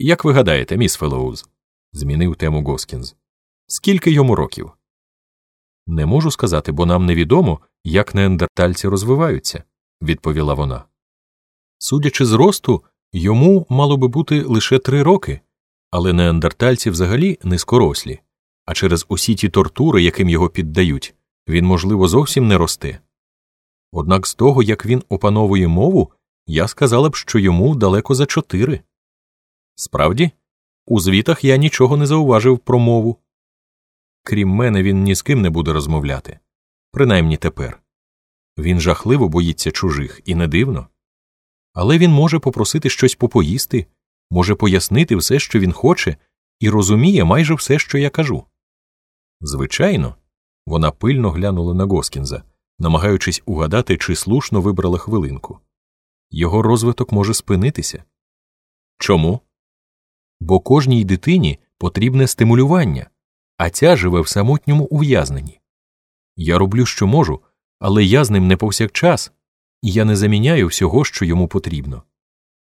Як ви гадаєте, міс Фелоуз? змінив тему Госкінз. Скільки йому років? Не можу сказати, бо нам невідомо, як неандертальці розвиваються, відповіла вона. Судячи з росту, йому мало би бути лише три роки, але неандертальці взагалі низькорослі, а через усі ті тортури, яким його піддають, він, можливо, зовсім не росте. Однак з того, як він опановує мову, я сказала б, що йому далеко за чотири. Справді, у звітах я нічого не зауважив про мову. Крім мене, він ні з ким не буде розмовляти, принаймні тепер. Він жахливо боїться чужих і не дивно. Але він може попросити щось попоїсти, може пояснити все, що він хоче, і розуміє майже все, що я кажу. Звичайно, вона пильно глянула на Госкінза, намагаючись угадати, чи слушно вибрала хвилинку. Його розвиток може спинитися. Чому? Бо кожній дитині потрібне стимулювання, а ця живе в самотньому ув'язненні. Я роблю, що можу, але я з ним не повсякчас, і я не заміняю всього, що йому потрібно.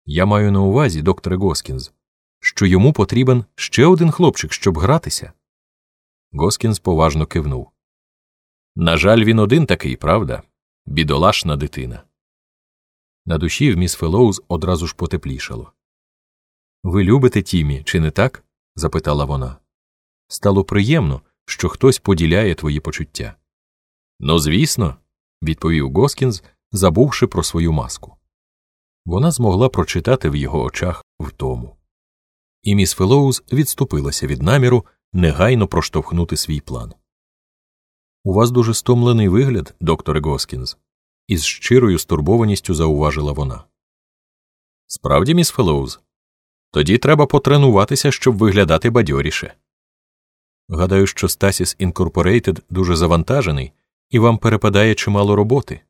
Я маю на увазі, докторе Госкінз, що йому потрібен ще один хлопчик, щоб гратися. Госкінз поважно кивнув. На жаль, він один такий, правда? Бідолашна дитина. На душі в міс Фелоуз одразу ж потеплішало. Ви любите Тімі, чи не так? запитала вона. Стало приємно, що хтось поділяє твої почуття. Ну, звісно, відповів Госкінз, забувши про свою маску. Вона змогла прочитати в його очах втому. І міс Фелоуз відступилася від наміру негайно проштовхнути свій план. У вас дуже стомлений вигляд, докторе Госкінз, із щирою стурбованістю зауважила вона. Справді, міс Фелоуз, тоді треба потренуватися, щоб виглядати бадьоріше. Гадаю, що Стасіс Інкорпорейтед дуже завантажений, і вам перепадає чимало роботи.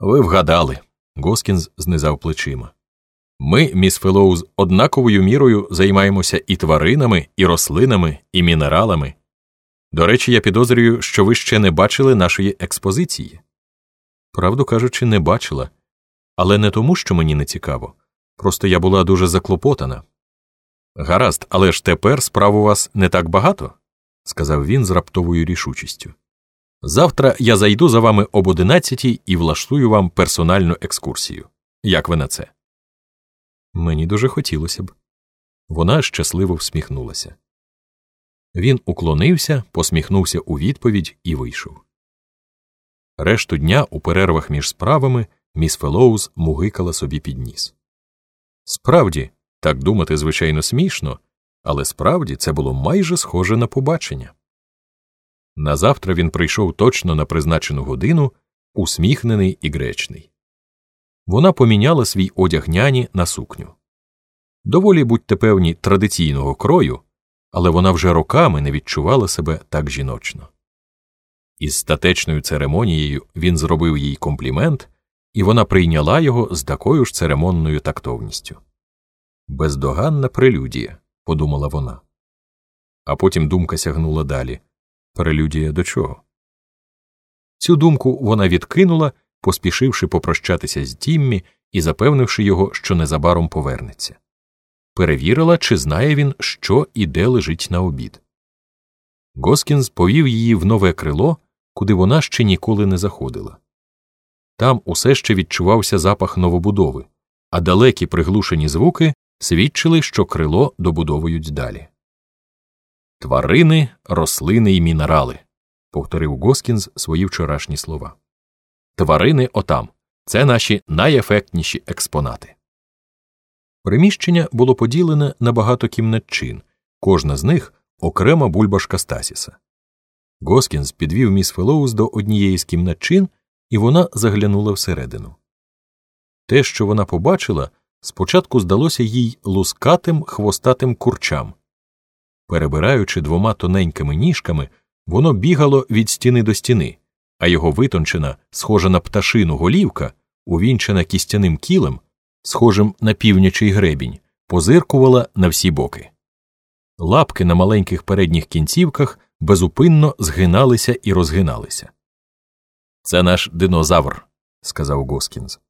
Ви вгадали. Госкінз знизав плечима. Ми, міс Фелоуз, однаковою мірою займаємося і тваринами, і рослинами, і мінералами. До речі, я підозрюю, що ви ще не бачили нашої експозиції. Правду кажучи, не бачила, але не тому, що мені не цікаво. Просто я була дуже заклопотана. Гаразд, але ж тепер справ у вас не так багато, сказав він з раптовою рішучістю. Завтра я зайду за вами об одинадцятій і влаштую вам персональну екскурсію. Як ви на це? Мені дуже хотілося б. Вона щасливо всміхнулася. Він уклонився, посміхнувся у відповідь і вийшов. Решту дня у перервах між справами міс Фелоуз мугикала собі під ніс. Справді, так думати, звичайно, смішно, але справді це було майже схоже на побачення. Назавтра він прийшов точно на призначену годину, усміхнений і гречний. Вона поміняла свій одяг няні на сукню. Доволі будьте певні традиційного крою, але вона вже роками не відчувала себе так жіночно. Із статечною церемонією він зробив їй комплімент, і вона прийняла його з такою ж церемонною тактовністю. Бездоганна прелюдія, подумала вона. А потім думка сягнула далі. Прелюдія до чого? Цю думку вона відкинула, поспішивши попрощатися з Тіммі і запевнивши його, що незабаром повернеться. Перевірила, чи знає він, що і де лежить на обід. Госкінз повів її в нове крило, куди вона ще ніколи не заходила. Там усе ще відчувався запах новобудови, а далекі приглушені звуки свідчили, що крило добудовують далі. Тварини, рослини і мінерали, повторив Госкінз свої вчорашні слова. Тварини отам це наші найефектніші експонати. Приміщення було поділене на багато кімнатчин, кожна з них окрема бульбашка Стасіса. Госкінз підвів міс Фелоуз до однієї з кімнатчин, і вона заглянула всередину. Те, що вона побачила, спочатку здалося їй лускатим хвостатим курчам. Перебираючи двома тоненькими ніжками, воно бігало від стіни до стіни, а його витончена, схожа на пташину голівка, увінчена кістяним кілем, схожим на півнячий гребінь, позиркувала на всі боки. Лапки на маленьких передніх кінцівках безупинно згиналися і розгиналися. Це наш динозавр, сказав Госкінз.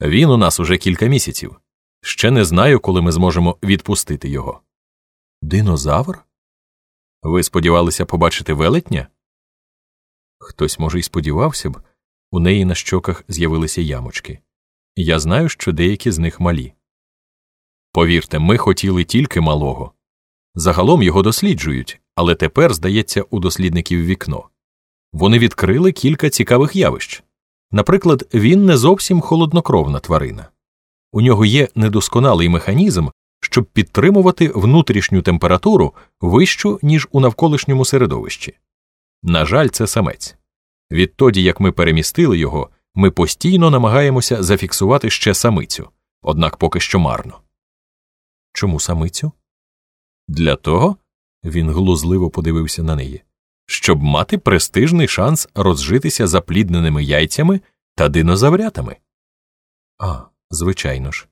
Він у нас уже кілька місяців. Ще не знаю, коли ми зможемо відпустити його. Динозавр? Ви сподівалися побачити велетня? Хтось, може, й сподівався б, у неї на щоках з'явилися ямочки. Я знаю, що деякі з них малі. Повірте, ми хотіли тільки малого. Загалом його досліджують, але тепер, здається, у дослідників вікно. Вони відкрили кілька цікавих явищ. Наприклад, він не зовсім холоднокровна тварина. У нього є недосконалий механізм, щоб підтримувати внутрішню температуру вищу, ніж у навколишньому середовищі. На жаль, це самець. Відтоді, як ми перемістили його, ми постійно намагаємося зафіксувати ще самицю, однак поки що марно. Чому самицю? Для того, він глузливо подивився на неї, щоб мати престижний шанс розжитися заплідненими яйцями та динозаврятами. А, звичайно ж.